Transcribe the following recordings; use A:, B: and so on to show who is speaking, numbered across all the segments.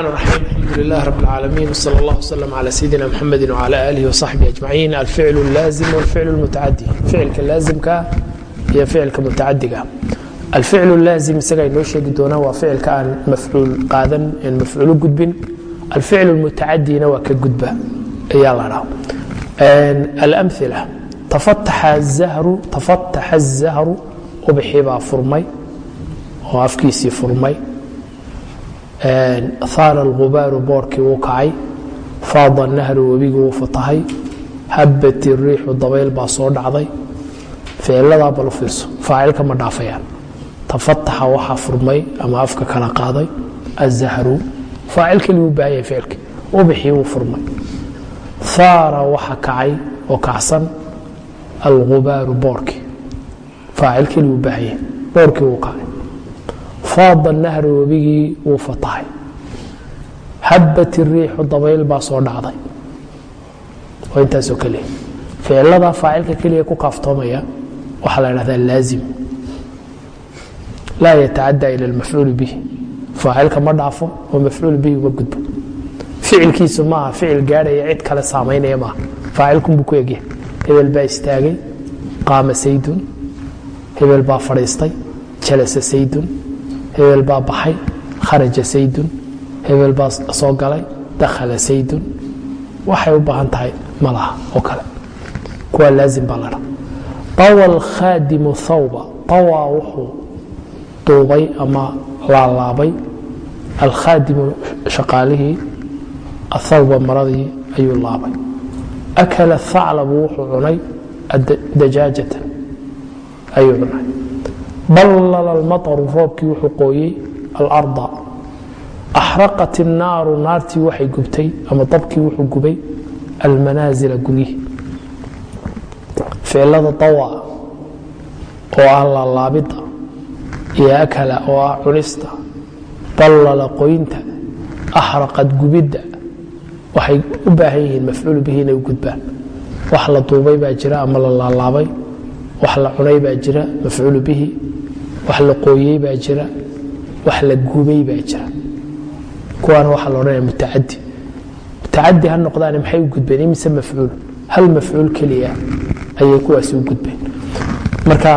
A: الرحيم الحمد لله رب العالمين وصلى الله وسلم على سيدنا محمد وعلى آله وصحبه أجمعين الفعل اللازم والفعل المتعدي فعلka laazimka iyo ficilka mutacadiga alficl laazim isaga inoo sheegi doonaa waa ficilka aan mafcuul qaadan en mafcuul u gudbin alficl mutacadina waa ka gudba ayaa la dhaa alamila tafataxa الzahru ubxi baa furmay oo afkiisii furmay haara alghubaaru boorkii wuu kacay. Faada nahru webigii wuu fatahay. Habbat iriixu dabayl baa soo dhacday. Ficiladaa balu fiirso. Faacilka ma dhaafayaan. Tafataxa waxaa furmay ama afka kala qaaday. Azahru faacil keli u ficilki ubixii wuu furmay. Haara waxa kacay oo kacsan alghubaaru boorkii. Faacil keli baahan yahay boorkii wuu kacay faada nahru webigii wuu fatahay. Habbat iriixu dabayl baa soo dhacday. Waa intaasoo keliya ficilada faacilka keliya ku kaaftoomaya waxaa la dhahdaa laazim. Laa yatacadda ila almafcuuli bihi. Faacilka ma dhaafo oo mafcuul bihi uga gudbo. Ficilkiisu maaha ficil gaadhaya cid kale saamaynaya maaha faacilkunbuu ku egyahay hebel baa istaagay qaama saydun. Hebel baa fadhiistay jalasa saydun hebel baa baxay kharaja saydun hebel baa soo galay dakhala saydun. Waxay u baahan tahay ma laha oo kale. Kuwa laazim baa ladha طawa alkhaadimu thawba. طawaa wuxuu duubay ama laalaabay alkhaadimu shaqaalihii athawba maradii ayuu laabay. Akala thaclabu wuxuu cunay dajaajatan ayuu cunay ballala almaru roobkii wuxuu qooyey alarda. Axraqat innaaru naartii waxay gubtay ama dabkii wuxuu gubay almanaasila guryihii ficilada dawa oo ah laalaabidda iyo akala oo ah cunista ballala qoynta axraqad gubidda waxay u baahan yihiin mafcuulu bihi inay u gudbaan. Wax la duubay baa jira ama la laalaabay. Wax la cunay baa jira mafcuulu bihi wax la qooyey baa jira wax la gubay baa jira. Kuwaana waxaa la odhanaya mutacadi mutacadi ha noqdaane maxay u gudbeen? Imise mafcuul? Hal mafcuul keliya ayay kuwaasi u gudbeen. Marka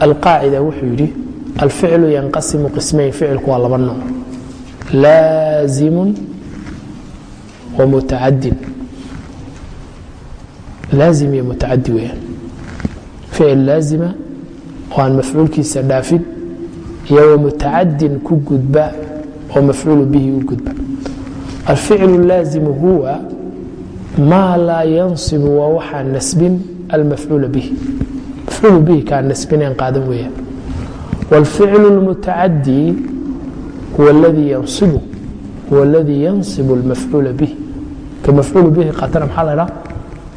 A: alqaacida wuxuu yidhi alficlu yanqasimu qismayn ficilku waa laba nooc. Laazimun wa mutacadin. Laazim iyo mutacadi weeyaan. Ficil laazima oo aan mafcuulkiisa dhaafin iyo wa mutacadin ku gudba oo mafcuulu bihi u gudba alficlu laazimu huwa maa laa yansibu waa waxaa nasbin almafcuula bihi mafcuulu bihi kaa nasbineen qaadan weeyaan wاlficlu اlmutacadi huwa اladii yansibu huwa اladii yansibu اlmafcuula bihi ka mafcuulu bihi qaatana maxaa la dhaa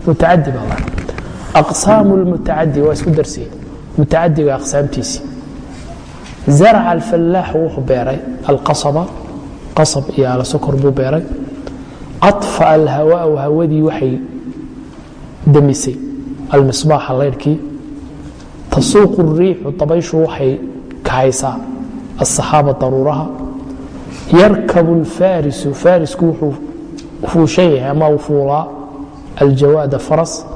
A: mutacadi baa la aqsaamu اlmutacadi waa isku darsiye mutacadiga aqsaamtiisii zarca alfallaaxu wuxuu beeray alqasaba qasab iyo alasokor buu beeray aطfa alhawaau hawadii waxay demisay almisbaaxa laydhkii tasuuqu الriixu dabayshu waxay kahaysaa aلsaxaaba daruuraha yarkabu اlfaarisu faarisku wuxuu fuushan yahay ama u fuulaa aljawaada faras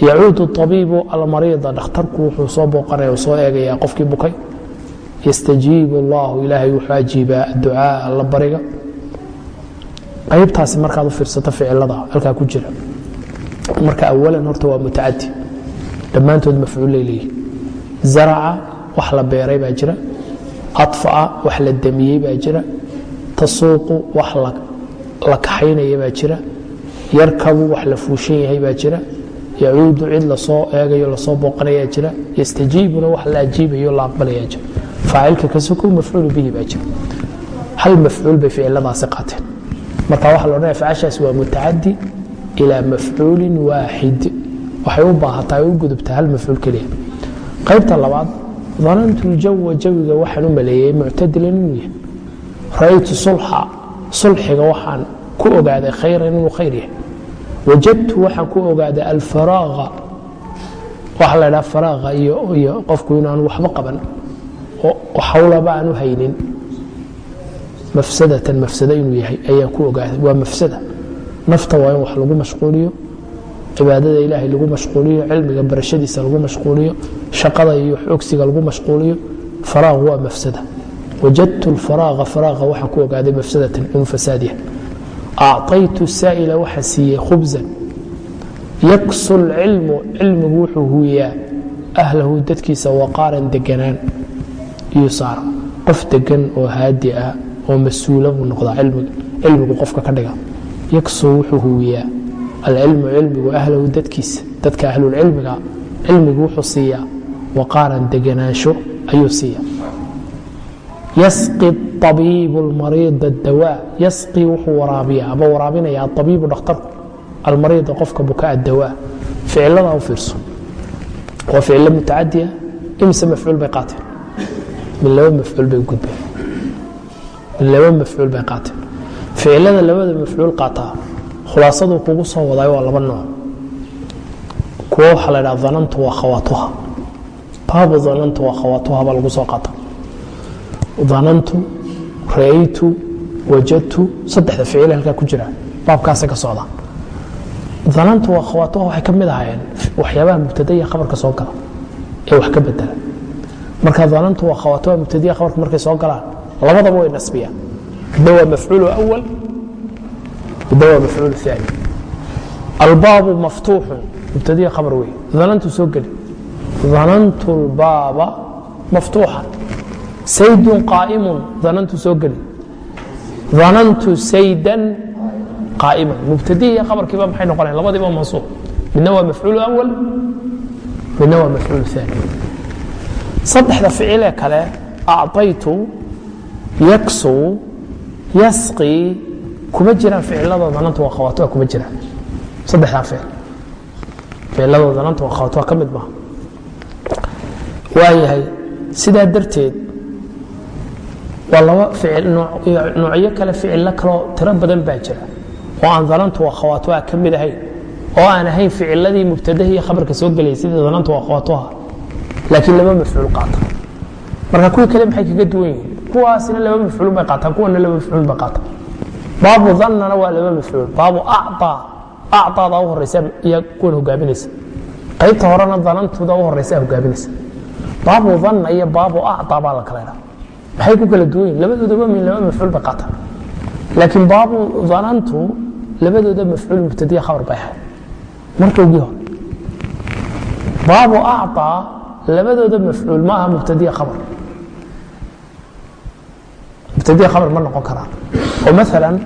A: yacuudu طabiibu almariida dhakhtarku wuxuu soo booqanaya u soo eegayaa qofkii bukay yastajiibu اllahu ilaahay wuxuu ajiibaa adducaa alla bariga. Qaybtaasi markaad u fiirsato ficilada halkaa ku jira. Marka awalan horta waa mutacadi dhammaantood mafcuullay leeyihi zaraca wax la beeray baa jira. Aطfa'a wax la damiyey baa jira. Tasuuqu wax la kaxaynaya baa jira. Yarkabu wax la fuushan yahay baa jira. Yacuudu cid la soo eegayo la soo booqanayaa jira. Yastajiibuna wax la ajiibayo la aqbalayaa jira faacilka ka sokow mafcuulu bihi baa jira. Hal mafcuul bay ficiladaasi qaateen. Marka waxa la odhanaya facashaas waa mutacadi ilaa mafcuulin waaxid waxay u baahataa u gudubtaa hal mafcuul keliya. Qaybta labaad danantu ljawa jawiga waxaan u maleeyey muctadilan inuu yahay. Ra'aytu sulxa sulxiga waxaan ku ogaaday khayran inuu khayr yahay. Wajadtu waxaan ku ogaaday alfaraaqa waxa la dhaha faraaqa iyo qofku inaanu waxba qaban oo hawlaba aanu haynin. Mafsadatan mafsado inuu yahay ayaan ku ogaaday waa mafsada. Nafta waa in wax lagu mashquuliyo cibaadada ilaahay lagu mashquuliyo cilmiga barashadiisa lagu mashquuliyo shaqada iyo xoogsiga lagu mashquuliyo. Faraaq waa mafsada. Wajadtu lfaraaqa faraaqa waxaan ku ogaaday mafsadatan inuu fasaad yahay. Acطaytu saa'ila waxa siiyey khubzan. Yaksu lcilmu cilmigu wuxuu huwiyaa ahlahu dadkiisa waqaaran deganaan iyo saara qof degan oo haadi ah oo mas'uula buu noqdaa cilmigu qofka ka dhiga. Yaksu wuxuu huwiyaa alcilmu cilmigu ahlahu dadkiisa dadka ahlulcilmiga cilmigu wuxuu siiyaa waqaaran deganaansho ayuu siiya yasqi abiibu lmariida dawaa yasqi wuxuu waraabiyaa ama waraabinaya aabiibu dhakhtarku almariida qofka bukaa dawaa ficilada u fiirso. Waa ficilo mutacadiya imise mafcuul bay qaateen laba mafcuul bay gudbeen. Laba mafcuul bay qaateen. Ficilada labada mafcuul qaataa khulaasadu kugu soo wadaay waa laba nooc. Kuwo waxaa la dhaha danantu waa khawaatuha. Baabu danantu waa khawaatuha baa lagu soo qaata danantu ra'aytu wajadtu saddexda ficil halkaa ku jira baabkaasa ka socda danantu waa khawaatuha waxay ka mid ahaayeen waxyaabaha mubtadaiya khabarka soo gala ee wax ka bedela marka danantu waa khawaatuha mubtadiya khabarka markay soo galaan labadaba way nasbiyaan midna waa mafcuulu awal midna waa mafcuulu aani albaabu maftuuxun mubtadiya khabar wey danantu soo geli. Danantu lbaaba maftuuxan saydun qaa'imun danantu soo geli. Danantu saydan qaa'iman mubtadihi iyo khabarkiiba maxay noqonayan labadiiba mansuub. Midna waa mafcuul awal midna waa mafcuul aani saddexda ficilee kale acطaytu yaksu yasqii kuma jiraan ficilada dananta waa khawaatua kuma jiraan. Saddexdaa ficil. Ficilada dananta waa khawaatua ka mid maha waayahay sidaa darteed waa laba ficil noocyo kale ficillo kaloo tiro badan baa jira. Oo aan danantu waa khawaatua ka mid ahayn oo aan ahayn ficiladii mubtadahi iyo khabarka soo gelayay sidii danantu waa khawaatuha laakiin laba mafcuul qaata marka kuwii kale maxay kaga duwan yihiin? Kuwaasna laba mafcuul bay qaataan kuwana laba mafcuul bay qaataan. Baabu dannana waa laba mafcuul. Baabu acaa acaadaa u horeysa iyo kuwan hogaaminaysa qaybta horena danantooda u horeysa hogaaminaysa baabu danna iyo baabu acaa baa la kala idhaa maxay ku kala duwan yihiin labadoodaba min laba mafcuul bay qaataan. Laakiin baabu danantu labadooda mafcuul mubtadiya khabar bay ahayd. Marka ugi hore baabu acaa labadooda mafcuul ma aha mubtadiya khabar. Mubtadiya khabar ma noqon karaa oo maala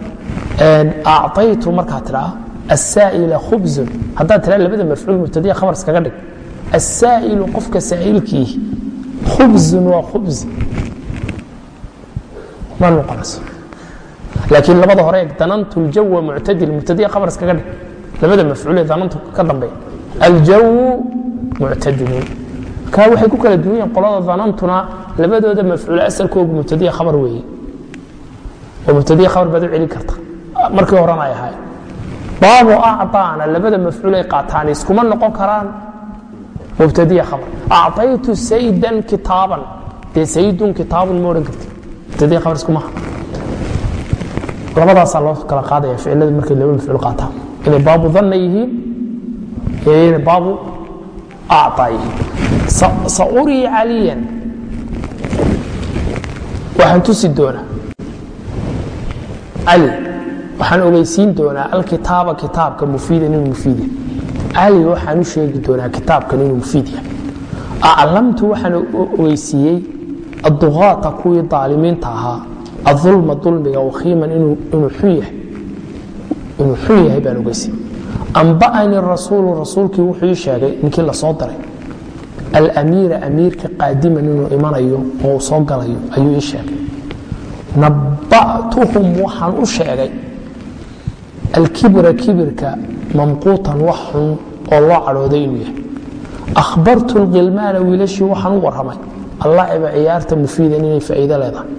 A: acطaytu markaa tidhaa asaa'ila khubzun. Haddaad tidhaa labada mafcuul mubtadiya khabar iskaga dhig. Asaa'ilu qofka saa'ilkii khubzun waa khubz. Ma noqonayso. Laakiin labada hore danantu ljawa muctadil mubtadiya khabar iskaga dhig. Labada mafcuulee danantu ka dambeeya aljawu muctadilun ka waxay ku kala duwan yihin qolada danantuna labadooda mafcuule asalkoogu mubtadiya khabar weeye oo mubtadiya khabar baad u celin karta markii horena ay ahaayeen baabu acطaana labada mafcuul ay qaataan iskuma noqon karaan mubtadiya khabar acطaytu saydan kitaaban dee saydun kitaabun ma odhan karti mubtadiya khabar iskumaha labadaasaa loo kala qaadaya ficilada markay laba mafcuul qaataan inay baabu danna yihiin iyo inay baabu acطaa yihiin saurii caliyan. Waxaan tusi doonaa. Cali waxaan ogeysiin doonaa alkitaaba kitaabka mufiidan inuu mufiid yahay. Cali waxaan u sheegi doonaa kitaabkan inuu mufiid yahay. Aclamtu waxaan ogeysiiyey adduqaata kuwii daalimiinta ahaa. Adulma dulmiga wakhiiman inuu xun yahay. Inuu xun yahay baan ogeysiiyey. Amba'ani rasuulu rasuulkii wuxuu ii sheegay ninkii la soo diray alamiira amiirka qaadiman inuu imanayo oo soo galayo ayuu ii sheegay. Naba'tuhum waxaan u sheegay. Alkibra kibirka mamquutan wax xun oo loo cadhooday inuu yahay. Akhbartu lkhilmaana wiilashii waxaan u warramay. Allaciba ciyaarta mufiidan inay faa'iido leedahay.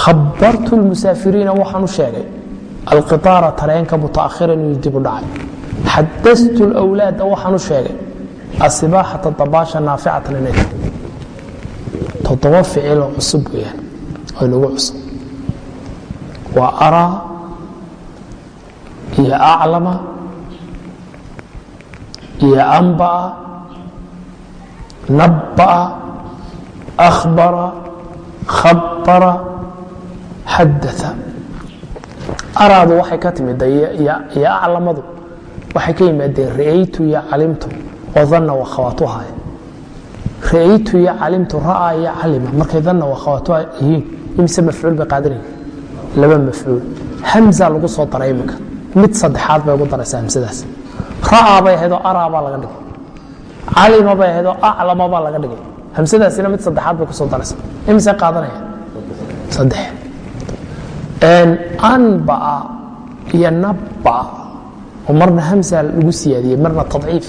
A: Khabartu lmusaafiriina waxaan u sheegay. Alqiطaara tareenka mutaakhiran inuu dib u dhacay. Xadastu lwlaada waxaan u sheegay asibaaxata dabaasha naaficatan inay tahay. Toddoba ficiloo cusub weyaan oo inagu cusub. Waa araa iyo aclama iyo anba'a nabba'a akhbara khabara xadaa araadu waxay ka timid iyo aclamadu waxay ka yimaadeen ra'aytu iyo calimtu oo danna wakhawaatuhay ra'aytu iyo calimtu ra'aa iyo calima markay danna wakhawaatuha yihiin imise mafcuul bay qaadanayeen? Laba mafcuul. Hamza lagu soo daray iminka mid saddexaad bay ugu daraysaa hamsadaas. Ra'aa bay ahaydoo araa baa laga dhigay. Calima bay ahaydoo aclama baa laga dhigay. Hamsadaasina mid saddexaad bay ku soo daraysaa. Imise qaadanaya saddex. Anba'a iyo nabba oo marna hamsa lagu siyaadiyey marna tadciif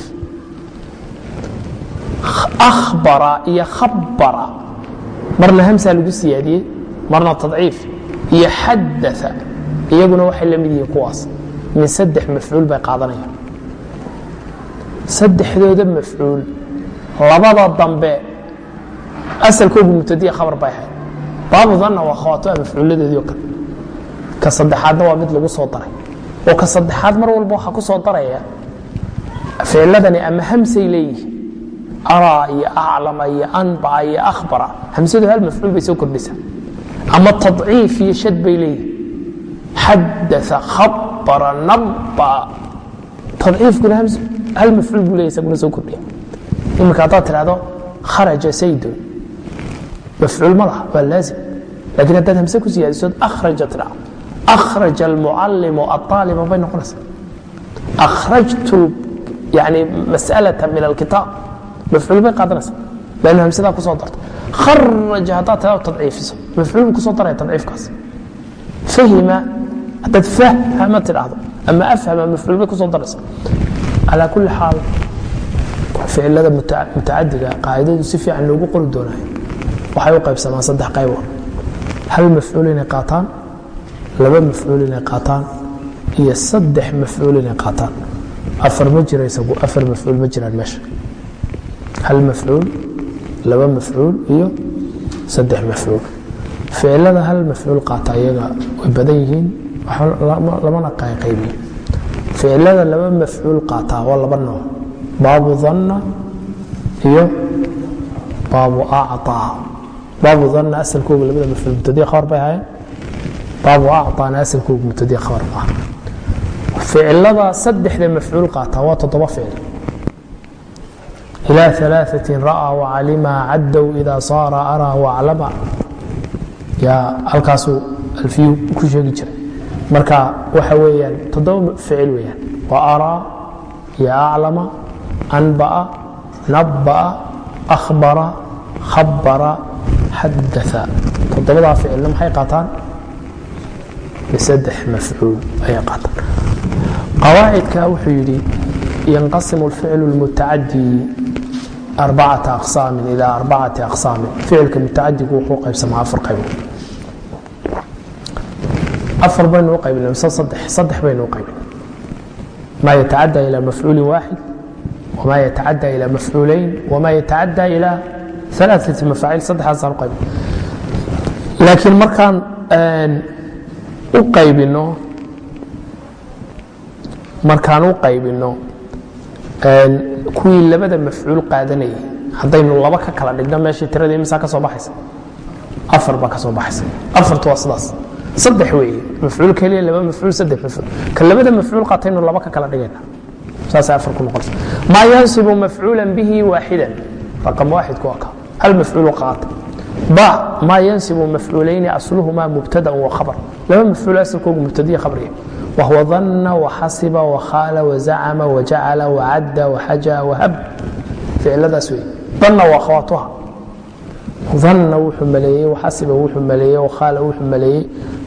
A: akhbara iyo khabara marna hamsa lagu siyaadiyey marna tadciif iyo xadaa iyaguna waxay la mid yihiin kuwaas. Min saddex mafcuul bay qaadanayaan. Saddexdooda mafcuul labada dambe asalkoogu mubtadiya khabar bay ahayd. Baabu danna waa khawaatoa mafcuuladeedii o kale. Ka saddexaadna waa mid lagu soo daray. Oo ka saddexaad mar walba waxaa ku soo daraya ficladani ama hamsay leeyihiin araa iyo aclama iyo anbaca iyo ahbara hamsadu hal mafcuul bay soo kordhisa ama taciif iyo shad bay leeyihiin xadaa khabara naba taciifkuna hal mafcuul buu leeyay isaguna soo kordhiya iminka haddaad tidhahdo kharaja saydun mafcuul ma waa laazim laakiin haddaad hamse ku siyaadiso akhraja tidha akhraja almucallimu aaalima bay noqonaysaa akhrajtu yani masalata min alkitaab mafcuul bay qaadanaysa lan hamsadaa ku darta kharaja haddaad tadaa tadciifiso mafcuul buu ku daraya tadciifkaas fahima haddaad fahama tidhaahdo ama afhama mafcuul bay ku daraysa calaa kulli xaal ficilada mutacadiga qaacidadu si fiican loogu qori doonaayo waxay u qaybsamaan saddex qaybo hal mafcuul inay qaataan laba mafcuul inay qaataan iyo saddex mafcuul inay qaataan afar ma jiraysagu afar mafcuul ma jiraan meesha hal mafcuul laba mafcuul iyo saddex mafcuul. Ficilada hal mafcuul qaata iyaga way badan yihiin lamana qaybiyo ficilada laba mafcuul qaataa waa laba nooc baabu danna iyo baabu acطaa baabu danna asalkooga labada mafcuul mubtadiya khabar bay ahaayeen. Baabu acطaana asalkooga mubtadiya khabar ma ficilada saddexda mafcuul qaata waa toddoba ficil ilى ثaلaaثaة ra'aa وcalima cadow إida saara araa وaclama yaa halkaasuu alfiyu ku sheegi jiray marka waxa weeyaan toddoba ficil weeyaan waa araa iyo aclama anba'a nabba'a akhbara khabara xadaa toddobadaa ficilna maxay qaataan bisaddex mafcuul ayay qaataan qawaacidka wuxuu yidhi yanqasimu اlficlu اlmutacadi arbacata aqsaamin ilaa arbacati aqsaamin ficilka mutacadigu wuxuu qaybsamaa afar qaybood afar baynu u qaybinay mise saddex saddex baynu u qaybinay maa yatacadda ilaa mafcuulin waaxid wamaa yatacadda ilaa mafcuulayn wamaa yatacadda ilaa alaaati mafaacil saddexdaasaan u qaybin laakiin markaan u qaybino markaan u qaybinno kuwii labada mafcuul qaadanayay haddaynu laba ka kala dhigno meeshii tiradii misaa ka soo baxaysa? Afar baa ka soo baxaysa. Afartu waa sidaas. Saddex weeye mafcuul keliya laba mafcuul saddex mafcuul. Ka labada mafcuul qaataynu laba ka kala dhigayna. Saasay afar ku noqonaysa maa yansibu mafcuula bihi waaxidan? Raqam waaxidku waa ka hal mafcuul qaata. Ba maa yansibu mafcuulayni asluhumaa mubtadaan wa khabar. Laba mafcuul asalkoogu mubtadiya khabriya wahwa danna waxasiba wakhaala wazacama wajacala wacadda waxaja wahab ficiladaas wey danna waa khawaatuha danna wuxuu maleeyey waxasiba wuxuu maleeyey wakhaala wuxuu maleeyey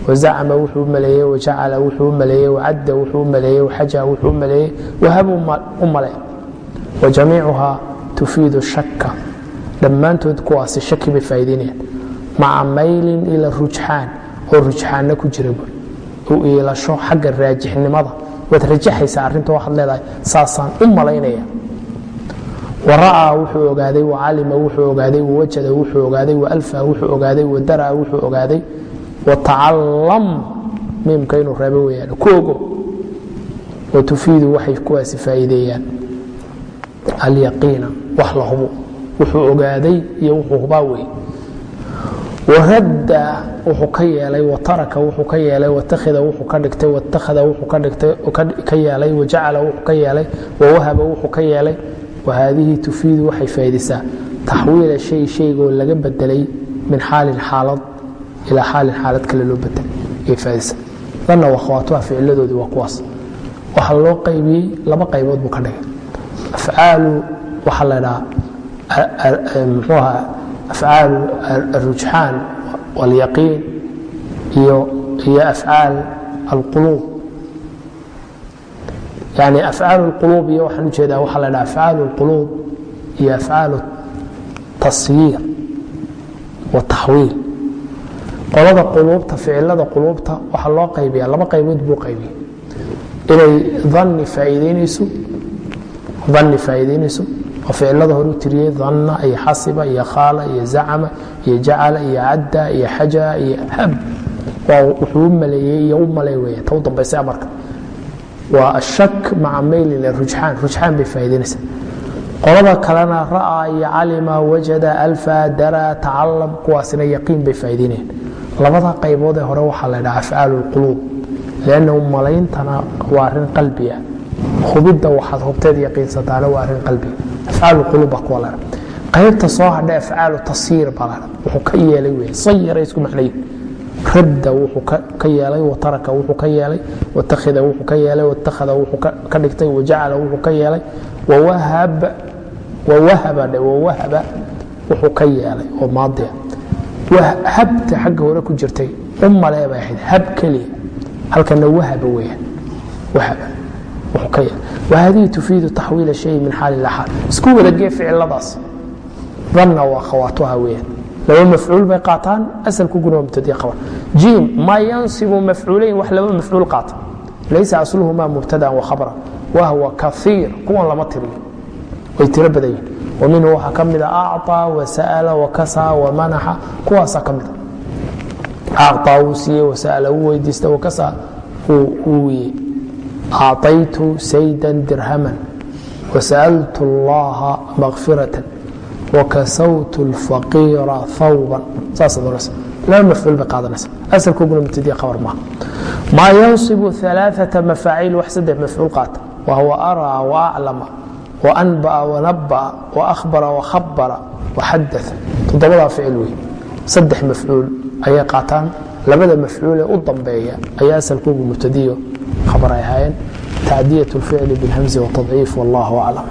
A: wazacama wuxuu maleeyey wajacala wuxuu maleeyey wacadda wuxuu maleeyey waxaja wuxuu maleeyey wahab u male wajamiicuhaa tufiidu shaka dhammaantood kuwaasi shaki bay faa'idaynayaan maca maylin ila rujxaan oo rujxaanna ku jira buy u iilasho xagga raajixnimada. Waad rajaxaysaa arrinta waxaad leedahay. Saasaan u malaynaya. Wara'aa wuxuu ogaaday wacalima wuxuu ogaaday wawajada wuxuu ogaaday waalfa wuxuu ogaaday wadara wuxuu ogaaday. Watacallam miimka inuu reebo weyaan ku ogo. Wa tufiidu waxay kuwaasi faa'iideeyaan. Alyaqiina wax la hubo. Wuxuu ogaaday iyo wuxuu hubaa wey waradda wuxuu ka yeelay wataraka wuxuu ka yeelay watakhida wuxuu ka dhigtay watakhada wuxuu ka dhigtay ka yeelay wajacala wuxuu ka yeelay wawahaba wuxuu ka yeelay wahaadihi tufiidu waxay faa'iidaysaa taxwiila shay shaygoo laga bedelay min xaalin xaalad ilaa xaalin xaalad kale loo bedelay ayay faa'iidaysaa danna waa khawaatuha waa kuwaas waxaa loo qaybiyey laba qaybood buu ka dhigay afcaalu waxaa la dhahaa mxuu ahaa afcaal alrujxaan walyaqiin iyo afcaal alquluub yani afcaal اlquluub iyo waxaan u jeedaa waxaa la dhaha afcaal اlquluub iyo afcaal tasyiir wataxwiil qolada quluubta ficilada quluubta waxaa loo qaybiya laba qaybood buu qaybiyey inay dani faaiideynayso dani faa'iideynayso oo ficilada hore u tiriyey danna iyo xasiba iyo khaala iyo zacama iyo jacala iyo cadda iyo xaja iyo hab waa wuxuu u maleeyey iyo u malay weya ta u dambaysa marka waa ashak maca maylin rujxaan rujxaan bay faa'iideynaysaa qolada kalena ra'aa iyo calima wajada alfa dara tacalam kuwaasina yaqiin bay faa'iideynayaan labada qaybood ee hore waxaa la dhaha afcaal اlquluub lannahu malayntana waa arrin qalbi ah hubidda waxaad hubteed yaqiinsataana waa arrin qalbi afcaal quluub baa kuwa ladha qaybta soo hadha afcaalu tasyiir baa ladha wuxuu ka yeelay wey sayira isku macnayin radda wuxuu ka yeelay wataraka wuxuu ka yeelay watakhida wuxuu ka yeelay watakhada wuxuu ka dhigtay wajacala wuxuu ka yeelay wawahaba dhe wawahaba wuxuu ka yeelay oo maadiya habta xagga hore ku jirtay u malee bay ahayd hab keliya halkana wahaba weeyaan. Wahaba wahadihi tufiidu taxwiila shay min xaal ila xaal. Isku wada gee ficiladaas danna waa khawaatuha weeyaan. Laba mafcuul bay qaataan asalkuguna waa mubtadi qaban jiim ma yansibu mafcuulayn wax laba mafcuul qaata. Laysa asluhuma mubtadan wa khabra wahwa kaiir kuwan lama tiriyo way tiro badan yihiin wa minhu waxaa ka mida acطaa wasa'ala wakasaa wamanaxa kuwaasaa ka mida acطaa wuu siiyey wasa'ala wuu weydiista wakasaa wuu wiye acطaytu saydan dirhaman wasa'altu اllaha makfiratan wakasawtu اlfaqiira hawban saasa doonaysa laba mafcuul bay qaadanaysa asalkooguna mubtadiya khabar maaha maa yansibu ثalaaثaةa mafaaciil wax saddex mafcuul qaata wahuwa araa waaclama waanba'a wanabba'a waahbara wakhabara waxadaa toddobadaa ficil wey saddex mafcuul ayay qaataan labada mafcuulee u dambeeya ayaa asalkoogu mubtadiyo khabar ay ahaayeen tacdiyat اlficli bاlhamzi wtadciif wallah aclam